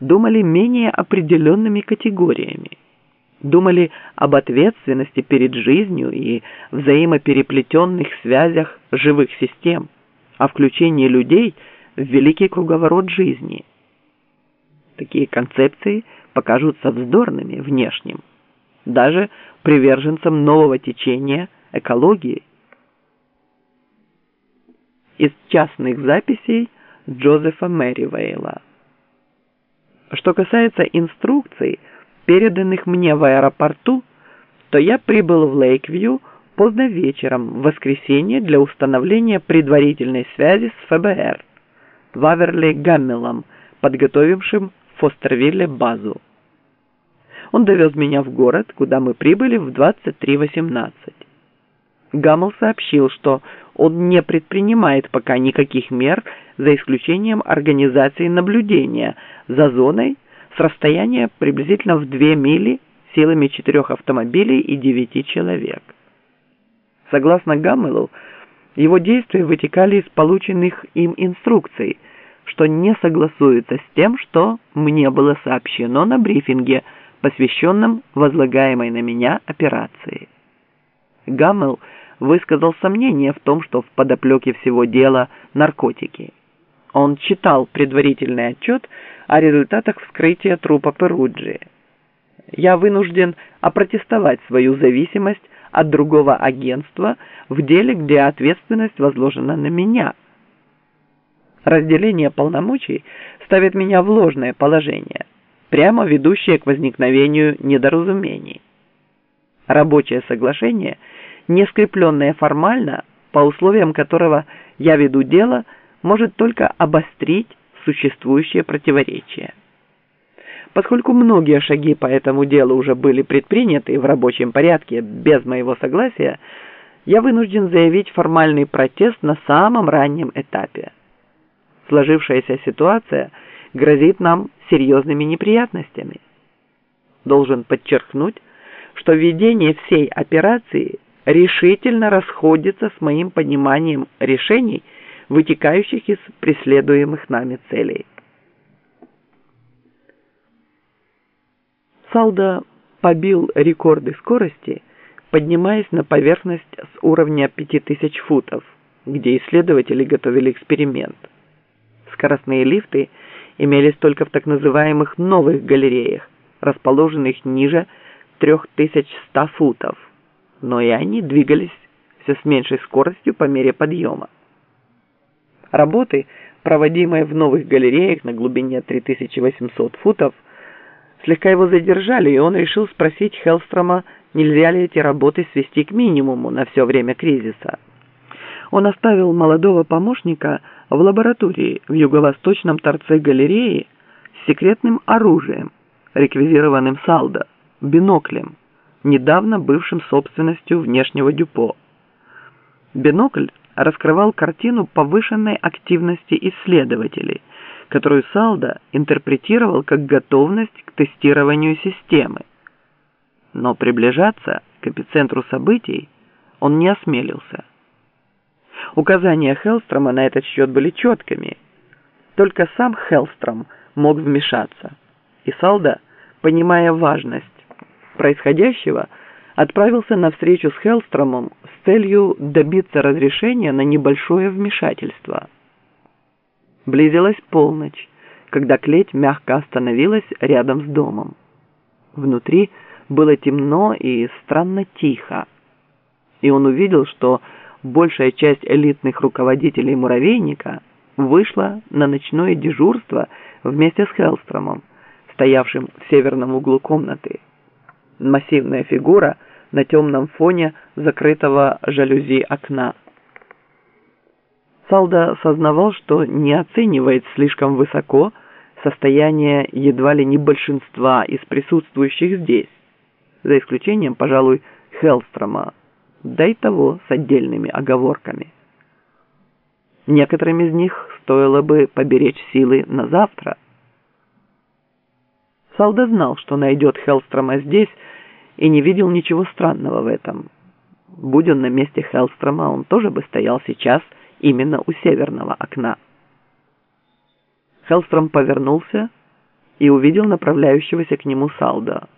думали менее определенными категориями. Думали об ответственности перед жизнью и взаимопереплетенных связях живых систем, о включении людей в великий круговорот жизни. Такие концепции покажутся вздорными внешним, даже приверженцам нового течения экологии. Из частных записей Джозефа Мэривейла. Что касается инструкций, переданных мне в аэропорту, то я прибыл в Лейквью поздно вечером в воскресенье для установления предварительной связи с ФБР, Ваверли Гаммелом, подготовившим в Фостервилле базу. Он довез меня в город, куда мы прибыли в 23.18. Гаммел сообщил, что он не предпринимает пока никаких мер, за исключением организации наблюдения за зоной с расстояния приблизительно в 2 мили силами четырех автомобилей и девяти человек. Согласно Гаммелу, его действия вытекали из полученных им инструкций, что не согласуется с тем, что мне было сообщено на брифинге, посвященном возлагаемой на меня операции. Гаммел высказал сомнение в том, что в подоплеке всего дела наркотики. Он читал предварительный отчет о результатах вскрытия трупа Перуджи. Я вынужден опротестовать свою зависимость от другого агентства в деле, где ответственность возложена на меня. Разделение полномочий ставит меня в ложное положение, прямо ведущее к возникновению недоразумений. Рабочее соглашение – не скрепленное формально, по условиям которого я веду дело, может только обострить существующее противоречие. Поскольку многие шаги по этому делу уже были предприняты в рабочем порядке без моего согласия, я вынужден заявить формальный протест на самом раннем этапе. Сложившаяся ситуация грозит нам серьезными неприятностями. Должен подчеркнуть, что введение всей операции решительно расходится с моим пониманием решений, вытекающих из преследуемых нами целей. Салда побил рекорды скорости, поднимаясь на поверхность с уровня 5000 футов, где исследователи готовили эксперимент. Скоростные лифты имелись только в так называемых новых галереях, расположенных ниже 3100 футов но и они двигались все с меньшей скоростью по мере подъема. Работы, проводимые в новых галереях на глубине 3800 футов, слегка его задержали, и он решил спросить Хелстрома, нельзя ли эти работы свести к минимуму на все время кризиса. Он оставил молодого помощника в лаборатории в юго-восточном торце галереи с секретным оружием, реквизированным салдо, биноклем, недавно бывшим собственностью внешнего дюпо. Бинокль раскрывал картину повышенной активности исследователей, которую Салда интерпретировал как готовность к тестированию системы. Но приближаться к эпицентру событий он не осмелился. Указания Хелстрома на этот счет были четкими. Только сам Хелстром мог вмешаться. И Салда, понимая важность происходящего, отправился на встречу с Хелстромом с целью добиться разрешения на небольшое вмешательство. Близилась полночь, когда клеть мягко остановилась рядом с домом. Внутри было темно и странно тихо, и он увидел, что большая часть элитных руководителей муравейника вышла на ночное дежурство вместе с Хелстромом, стоявшим в северном углу комнаты массивная фигура на темном фоне закрытого жалюзи окна. Салда сознавал, что не оценивает слишком высоко состояние едва ли не большинства из присутствующих здесь, за исключением, пожалуй, Хелстрома, да и того с отдельными оговорками. Некоторым из них стоило бы поберечь силы на завтра – Салда знал, что найдет Хелстрома здесь, и не видел ничего странного в этом. Будь он на месте Хелстрома, он тоже бы стоял сейчас именно у северного окна. Хелстром повернулся и увидел направляющегося к нему Салдо.